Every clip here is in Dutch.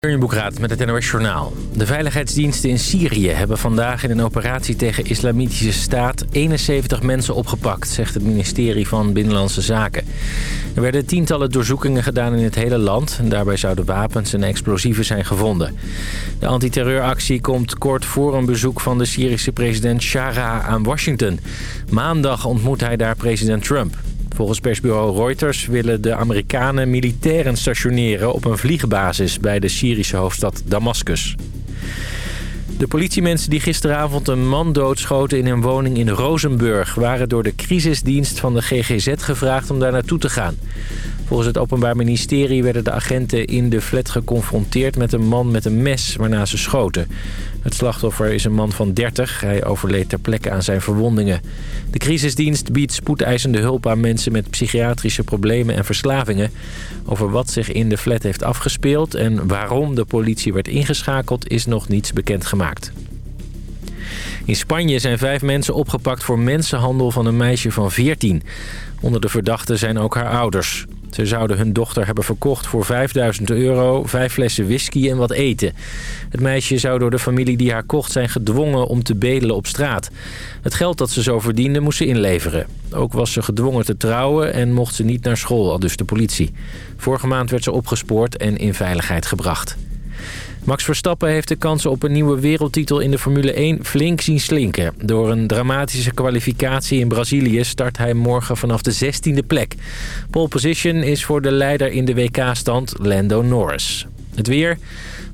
Boekraad met het NOS Journaal. De veiligheidsdiensten in Syrië hebben vandaag in een operatie tegen islamitische staat 71 mensen opgepakt, zegt het ministerie van Binnenlandse Zaken. Er werden tientallen doorzoekingen gedaan in het hele land en daarbij zouden wapens en explosieven zijn gevonden. De antiterreuractie komt kort voor een bezoek van de Syrische president Shara aan Washington. Maandag ontmoet hij daar president Trump. Volgens persbureau Reuters willen de Amerikanen militairen stationeren op een vliegbasis bij de Syrische hoofdstad Damascus. De politiemensen die gisteravond een man doodschoten in een woning in Rozenburg... waren door de crisisdienst van de GGZ gevraagd om daar naartoe te gaan. Volgens het Openbaar Ministerie werden de agenten in de flat geconfronteerd met een man met een mes waarna ze schoten. Het slachtoffer is een man van 30. Hij overleed ter plekke aan zijn verwondingen. De crisisdienst biedt spoedeisende hulp aan mensen met psychiatrische problemen en verslavingen. Over wat zich in de flat heeft afgespeeld en waarom de politie werd ingeschakeld is nog niets bekendgemaakt. In Spanje zijn vijf mensen opgepakt voor mensenhandel van een meisje van 14. Onder de verdachten zijn ook haar ouders. Ze zouden hun dochter hebben verkocht voor 5000 euro, vijf flessen whisky en wat eten. Het meisje zou door de familie die haar kocht zijn gedwongen om te bedelen op straat. Het geld dat ze zo verdiende moest ze inleveren. Ook was ze gedwongen te trouwen en mocht ze niet naar school, al dus de politie. Vorige maand werd ze opgespoord en in veiligheid gebracht. Max Verstappen heeft de kansen op een nieuwe wereldtitel in de Formule 1 flink zien slinken. Door een dramatische kwalificatie in Brazilië start hij morgen vanaf de 16e plek. Pole position is voor de leider in de WK-stand Lando Norris. Het weer...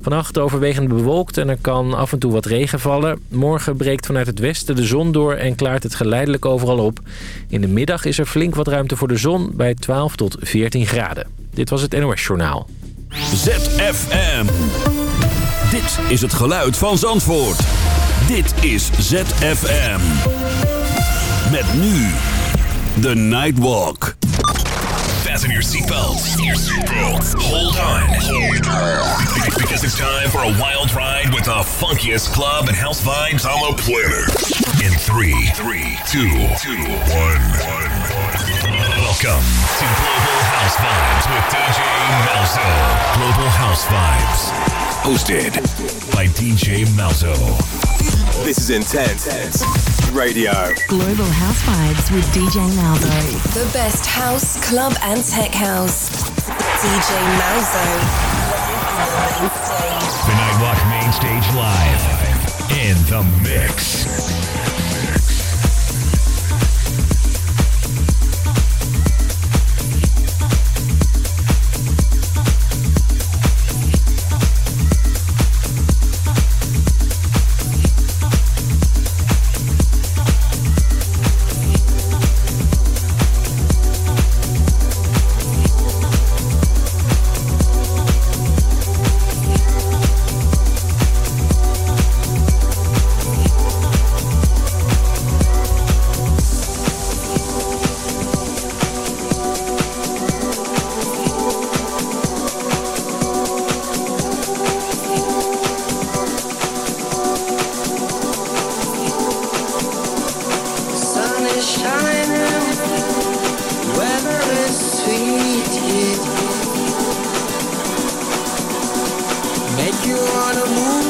Vannacht overwegend bewolkt en er kan af en toe wat regen vallen. Morgen breekt vanuit het westen de zon door en klaart het geleidelijk overal op. In de middag is er flink wat ruimte voor de zon bij 12 tot 14 graden. Dit was het NOS Journaal. ZFM. Dit is het geluid van Zandvoort. Dit is ZFM. Met nu The Nightwalk. Fasten your seatbelts. Hold on. Because it's time for a wild ride with the funkiest club and house vibes on the planet. In three, three, two, two, one, one, one. Welcome to Global House Vibes with DJ Malzo. Global House Vibes. Hosted by DJ Malzo. This is Intense Radio. Global House Vibes with DJ Malzo. The best house, club, and tech house. DJ Malzo. The Nightwalk Main Stage Live. In the mix. make you wanna move.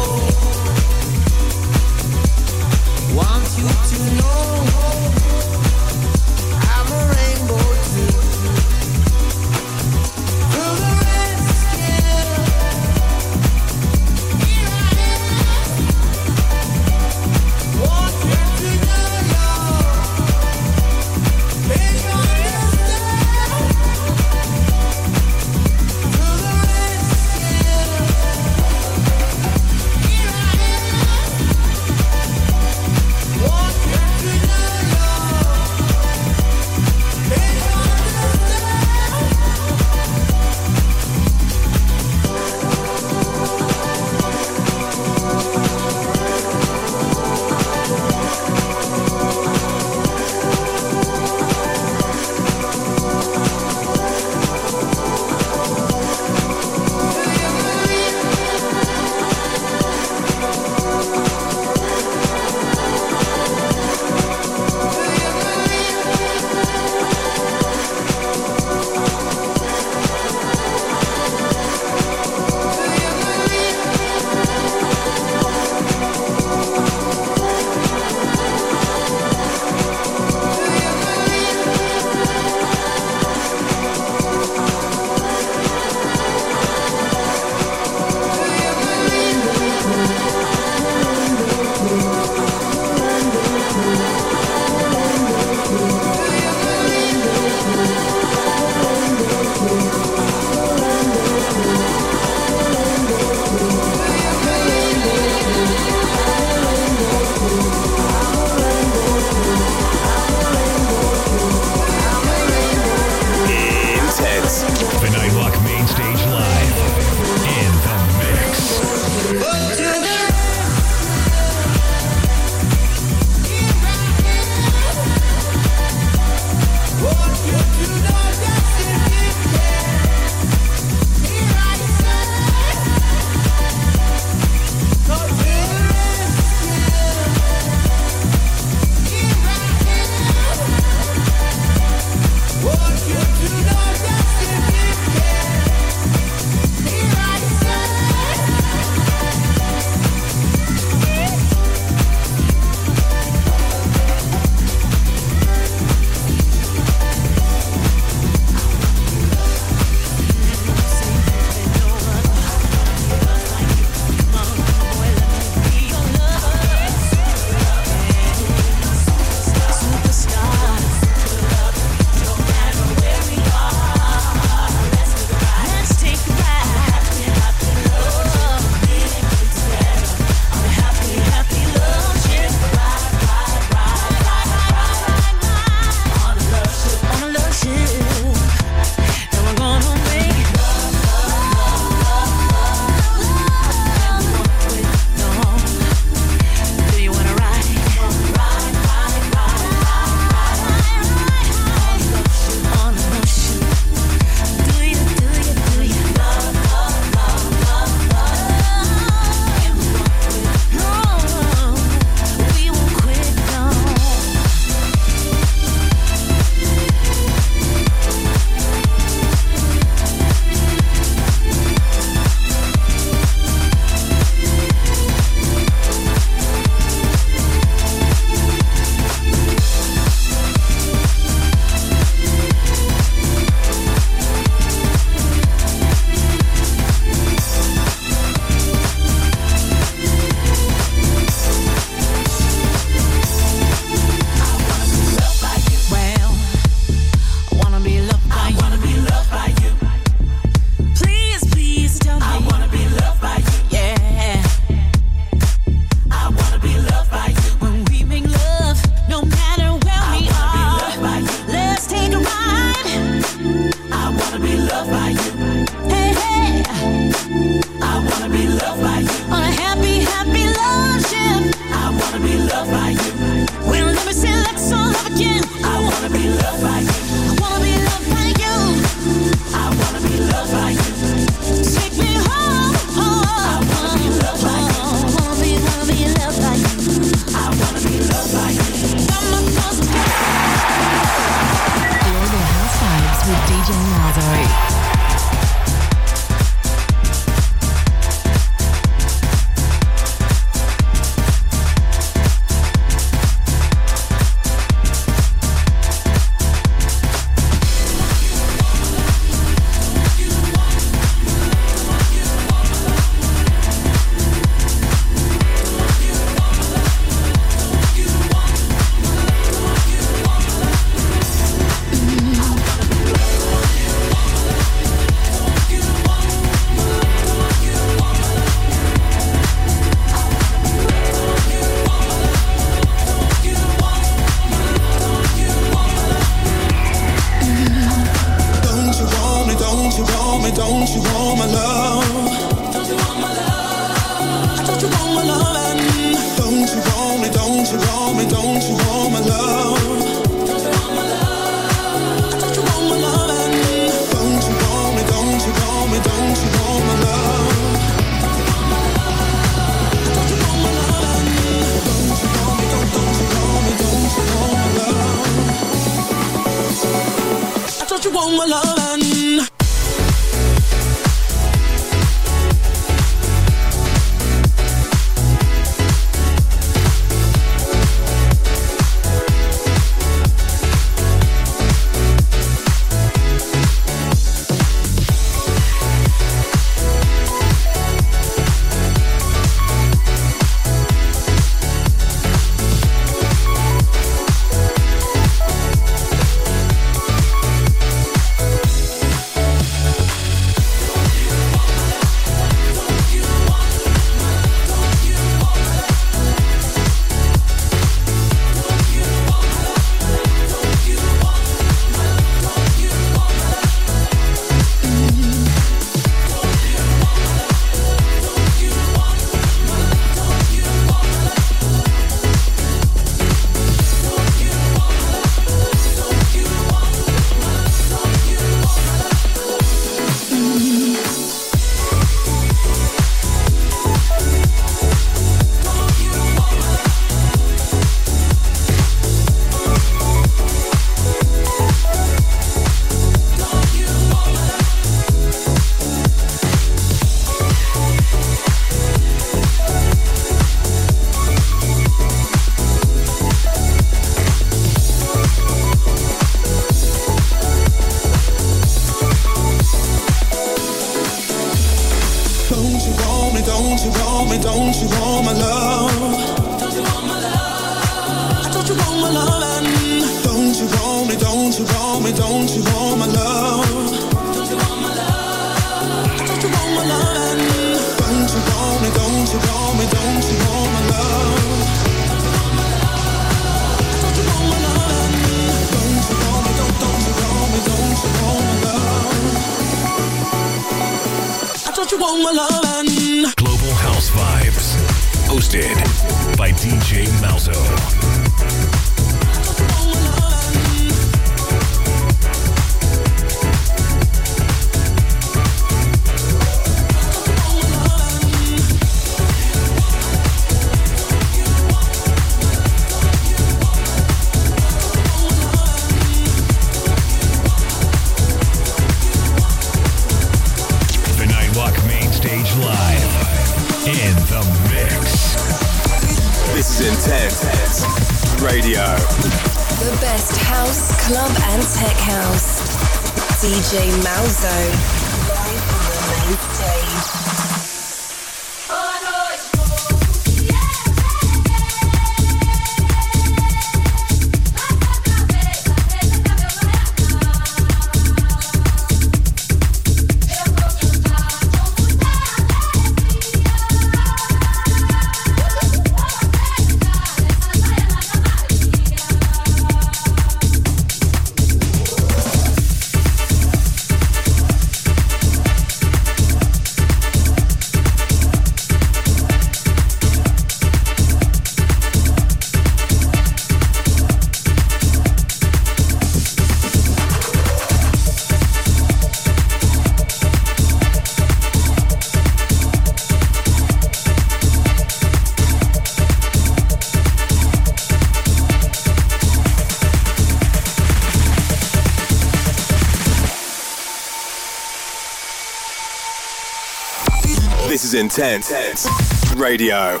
Intense Radio.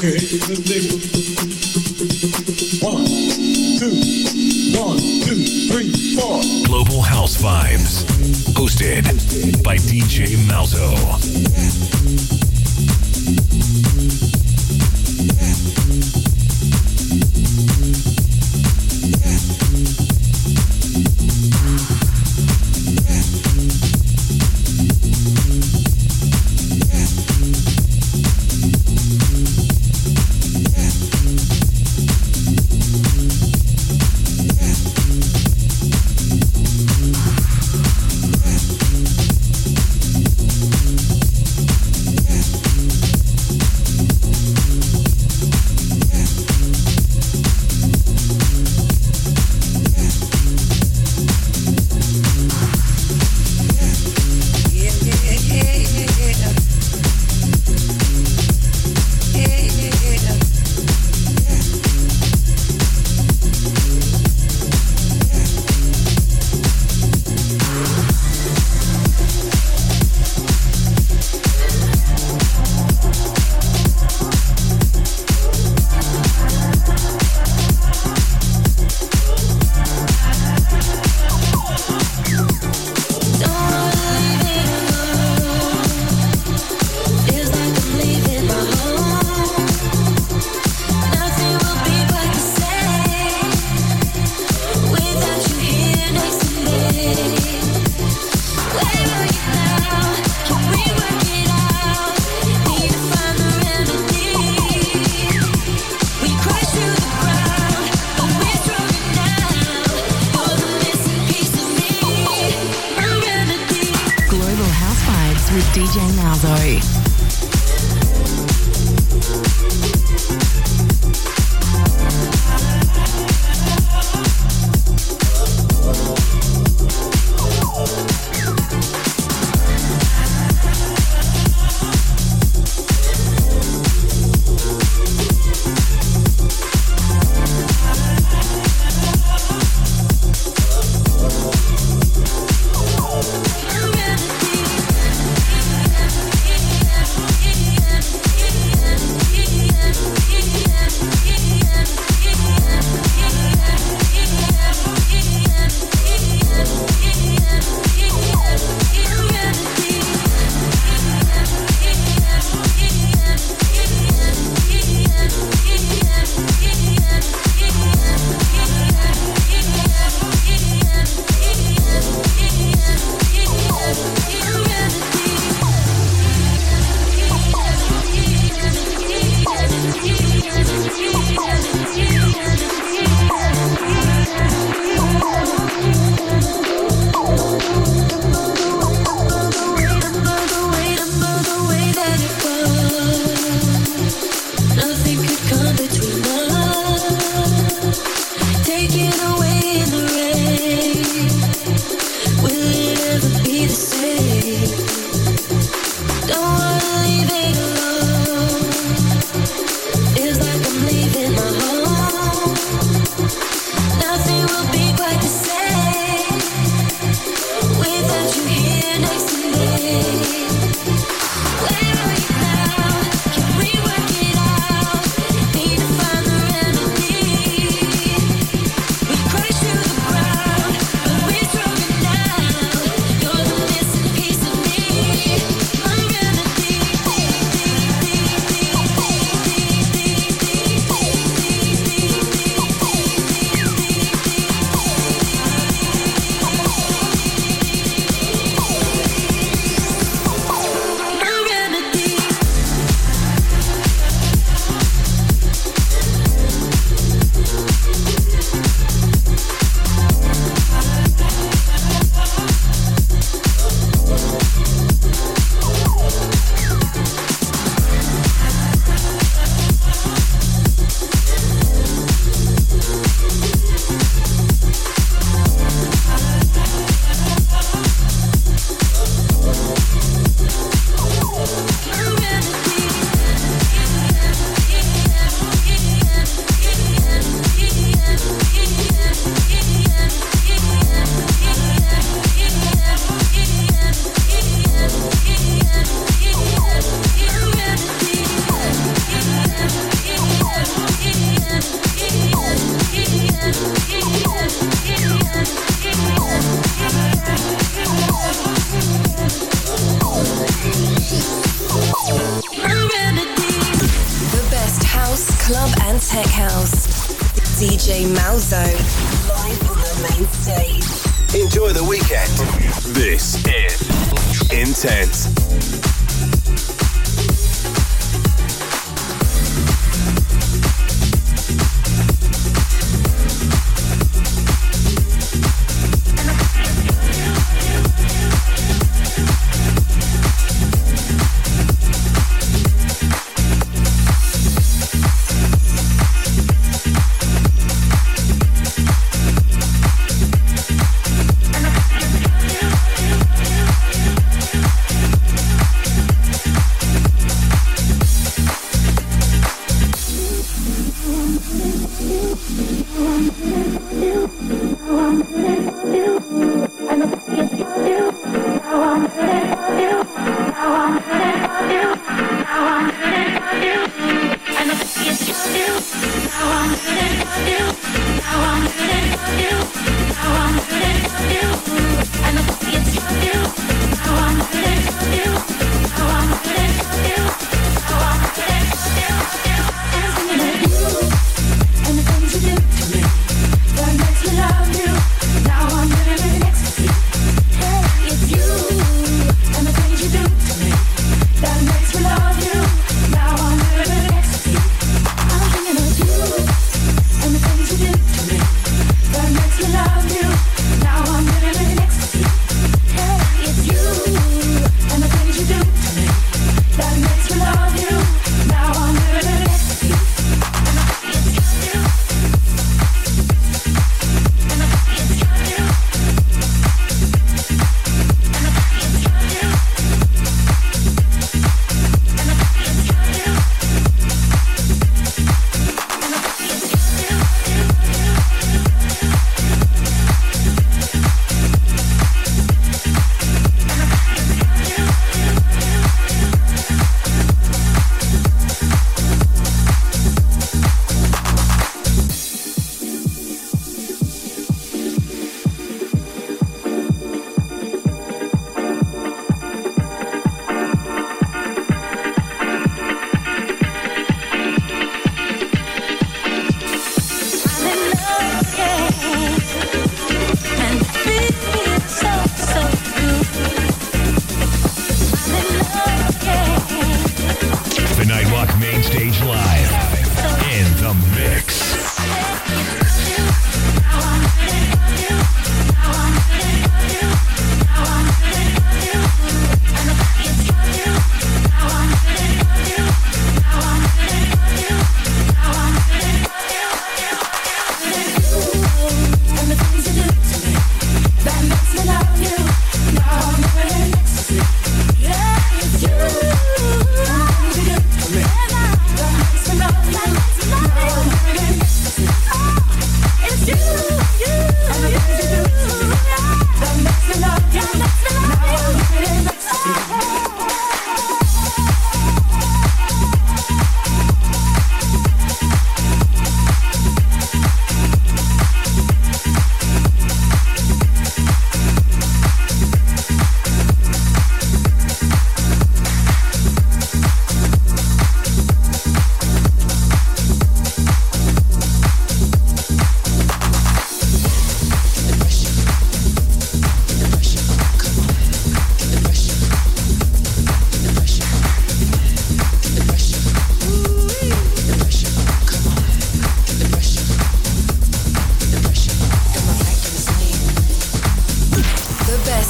okay. One, two, one, two, three, four. Global House Vibes, hosted by DJ Malzo. DJ Malzo.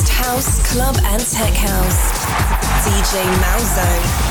Best house, club and tech house. DJ Malzo,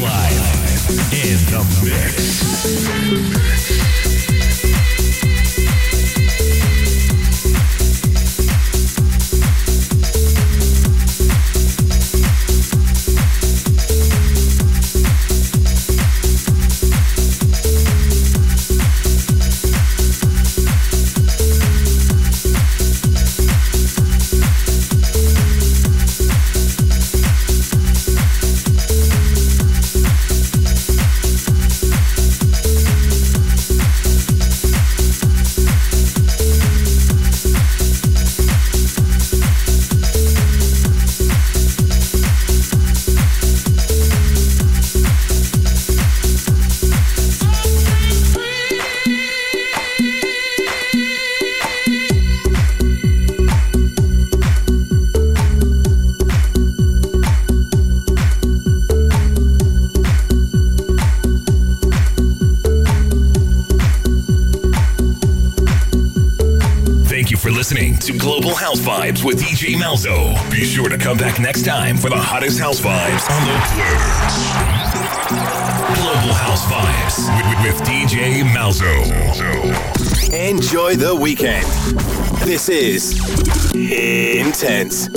live in the mix. Vibes with DJ Malzo. Be sure to come back next time for the hottest house vibes on the planet. Global House Vibes with, with, DJ Malzo. Enjoy the weekend. This is Intense.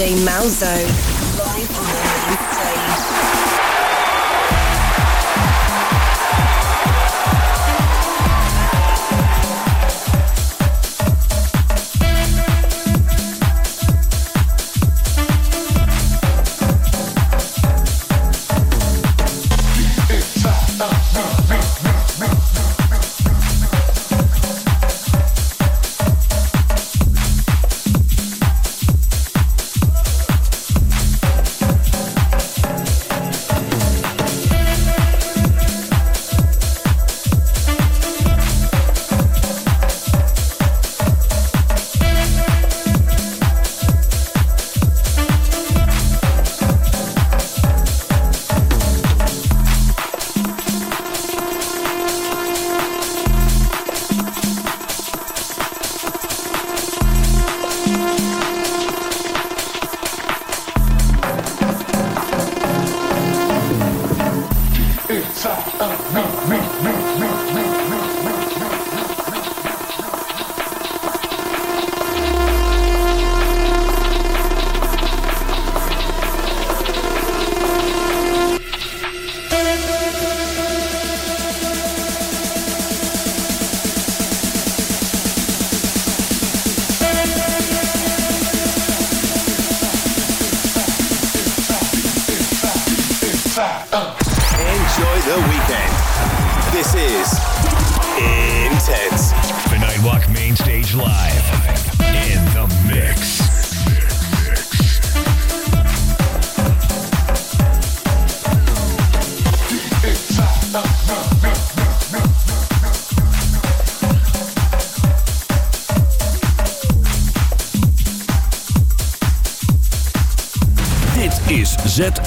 DJ Malzo.